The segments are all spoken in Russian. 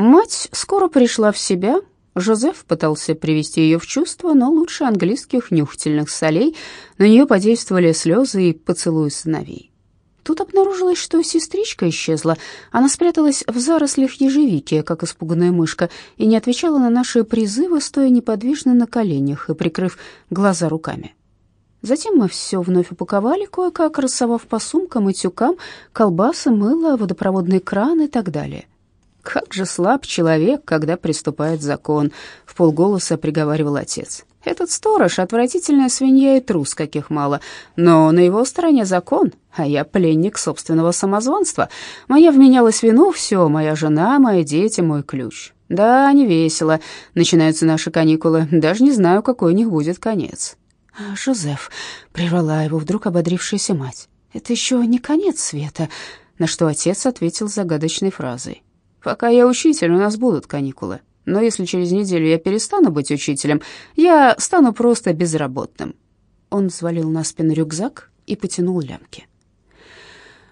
Мать скоро пришла в себя. Жозеф пытался привести ее в чувство, но лучше английских нюхательных солей на нее подействовали слезы и поцелуи сыновей. Тут обнаружилось, что сестричка исчезла. Она спряталась в зарослях ежевики, как испуганная мышка, и не отвечала на наши призывы, стоя неподвижно на коленях и прикрыв глаза руками. Затем мы все вновь упаковали, кое-как рассовав по сумкам и тюкам колбасы, мыло, водопроводный кран и так далее. «Как же слаб человек, когда приступает закон», — в полголоса приговаривал отец. «Этот сторож — отвратительная свинья и трус, каких мало, но на его стороне закон, а я пленник собственного самозванства. Мне вменялось вину все, моя жена, мои дети, мой ключ. Да, не весело. Начинаются наши каникулы, даже не знаю, какой у них будет конец». «Жозеф», — прервала его вдруг ободрившаяся мать, — «это еще не конец света», на что отец ответил загадочной фразой. Пока я учитель, у нас будут каникулы. Но если через неделю я перестану быть учителем, я стану просто безработным». Он взвалил на спину рюкзак и потянул лямки.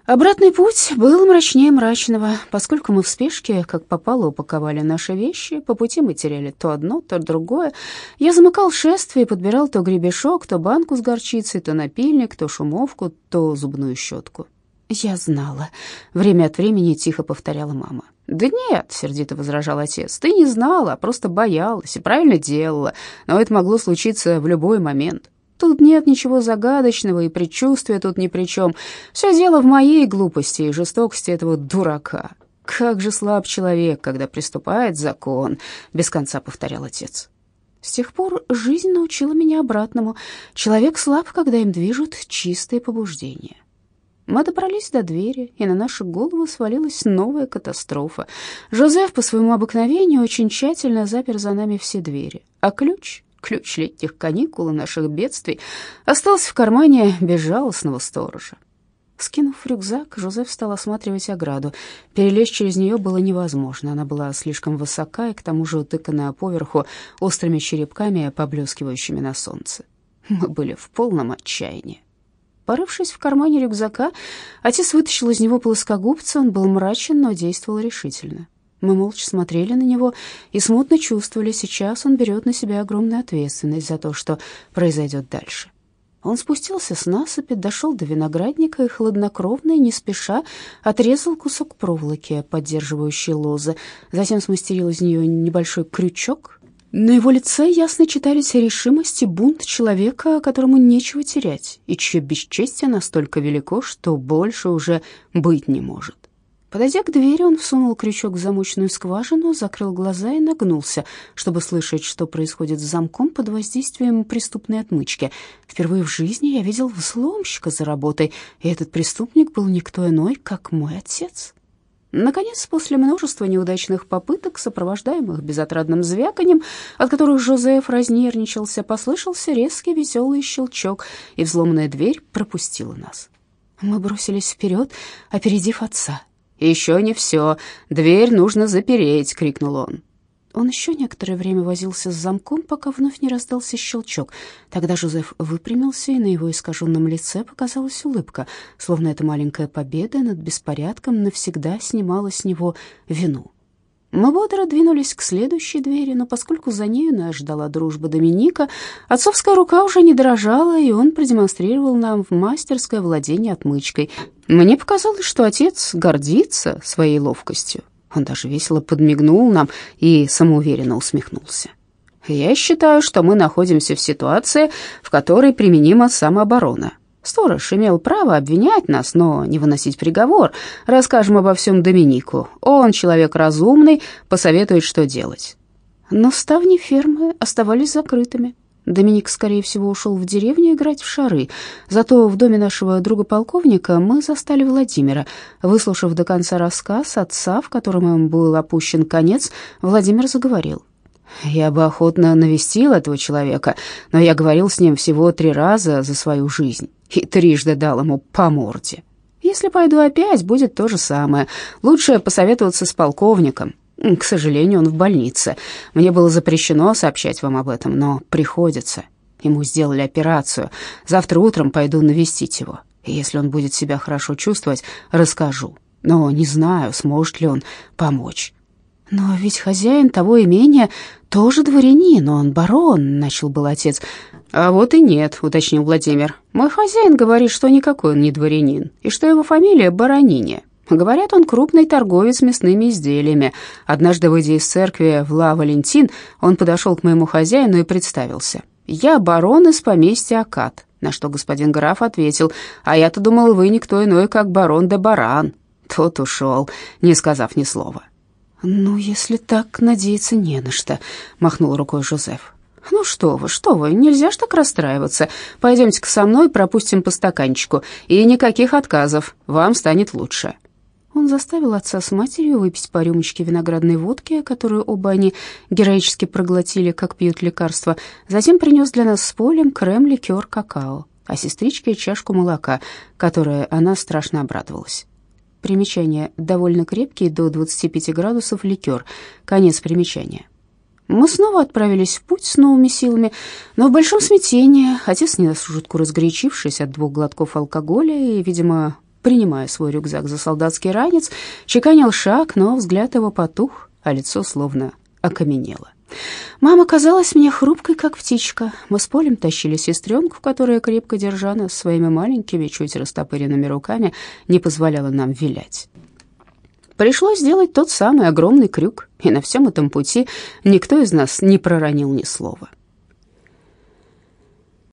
Обратный путь был мрачнее мрачного, поскольку мы в спешке, как попало, упаковали наши вещи. По пути мы теряли то одно, то другое. Я замыкал шествие и подбирал то гребешок, то банку с горчицей, то напильник, то шумовку, то зубную щетку. «Я знала», — время от времени тихо повторяла мама. «Да нет», — сердито возражал отец, — «ты не знала, а просто боялась и правильно делала, но это могло случиться в любой момент. Тут нет ничего загадочного, и предчувствия тут ни при чем. Все дело в моей глупости и жестокости этого дурака. Как же слаб человек, когда приступает закон», — без конца повторял отец. С тех пор жизнь научила меня обратному. Человек слаб, когда им движут чистые побуждения. Мы добрались до двери, и на наши головы свалилась новая катастрофа. Жозеф по своему обыкновению очень тщательно запер за нами все двери, а ключ, ключ летних каникул и наших бедствий, остался в кармане безжалостного сторожа. Скинув рюкзак, Жозеф стал осматривать ограду. Перелезть через нее было невозможно, она была слишком высока и к тому же утыканная поверху острыми черепками, поблескивающими на солнце. Мы были в полном отчаянии. Порывшись в кармане рюкзака, отец вытащил из него плоскогубца. Он был мрачен, но действовал решительно. Мы молча смотрели на него и смутно чувствовали, сейчас он берет на себя огромную ответственность за то, что произойдет дальше. Он спустился с насыпи, дошел до виноградника и хладнокровно и не спеша отрезал кусок проволоки, поддерживающей лозы, затем смастерил из нее небольшой крючок, на его лице ясно читались решимость и бунт человека, которому нечего терять, и чье бесчестие настолько велико, что больше уже быть не может. Подойдя к двери, он всунул крючок в замочную скважину, закрыл глаза и нагнулся, чтобы слышать, что происходит с замком под воздействием преступной отмычки. Впервые в жизни я видел взломщика за работой, и этот преступник был никто иной, как мой отец. Наконец, после множества неудачных попыток, сопровождаемых безотрадным звяканием, от которых Жозеф разнервничался, послышался резкий веселый щелчок, и взломанная дверь пропустила нас. Мы бросились вперед, опередив отца. «Еще не все, дверь нужно запереть!» — крикнул он. Он еще некоторое время возился с замком, пока вновь не раздался щелчок. Тогда Жозеф выпрямился, и на его искаженном лице показалась улыбка, словно эта маленькая победа над беспорядком навсегда снимала с него вину. Мы бодро двинулись к следующей двери, но поскольку за нею нас ждала дружба Доминика, отцовская рука уже не дрожала, и он продемонстрировал нам в мастерское владение отмычкой. Мне показалось, что отец гордится своей ловкостью. Он даже весело подмигнул нам и самоуверенно усмехнулся. «Я считаю, что мы находимся в ситуации, в которой применима самооборона. Сторож имел право обвинять нас, но не выносить приговор. Расскажем обо всем Доминику. Он человек разумный, посоветует, что делать». Но ставни фермы оставались закрытыми. Доминик, скорее всего, ушел в деревню играть в шары. Зато в доме нашего друга-полковника мы застали Владимира. Выслушав до конца рассказ отца, в котором им был опущен конец, Владимир заговорил. «Я бы охотно навестил этого человека, но я говорил с ним всего три раза за свою жизнь и трижды дал ему по морде. Если пойду опять, будет то же самое. Лучше посоветоваться с полковником. К сожалению, он в больнице. Мне было запрещено сообщать вам об этом, но приходится. Ему сделали операцию. Завтра утром пойду навестить его. И если он будет себя хорошо чувствовать, расскажу. Но не знаю, сможет ли он помочь. Но ведь хозяин того имения тоже дворянин, он барон, начал был отец. А вот и нет, уточнил Владимир. Мой хозяин говорит, что никакой он не дворянин, и что его фамилия Барониня. Говорят, он крупный торговец мясными изделиями. Однажды, выйдя из церкви в Ла-Валентин, он подошел к моему хозяину и представился. «Я барон из поместья Акад», на что господин граф ответил, «А я-то думал, вы никто иной, как барон де Баран». Тот ушел, не сказав ни слова. «Ну, если так, надеяться не на что», — махнул рукой Жозеф. «Ну что вы, что вы, нельзя ж так расстраиваться. Пойдемте-ка со мной, пропустим по стаканчику, и никаких отказов, вам станет лучше». Он заставил отца с матерью выпить по рюмочке виноградной водки, которую оба они героически проглотили, как пьют лекарства. Затем принес для нас с Полем крем, ликер, какао, а сестричке чашку молока, которой она страшно обрадовалась. Примечание. Довольно крепкий, до 25 градусов ликер. Конец примечания. Мы снова отправились в путь с новыми силами, но в большом смятении. Отец, не на шутку разгорячившись от двух глотков алкоголя и, видимо, принимая свой рюкзак за солдатский ранец, чеканил шаг, но взгляд его потух, а лицо словно окаменело. Мама казалась мне хрупкой, как птичка. Мы с Полем тащили сестренку, которая, крепко держа нас своими маленькими, чуть растопыренными руками, не позволяла нам вилять. Пришлось сделать тот самый огромный крюк, и на всем этом пути никто из нас не проронил ни слова.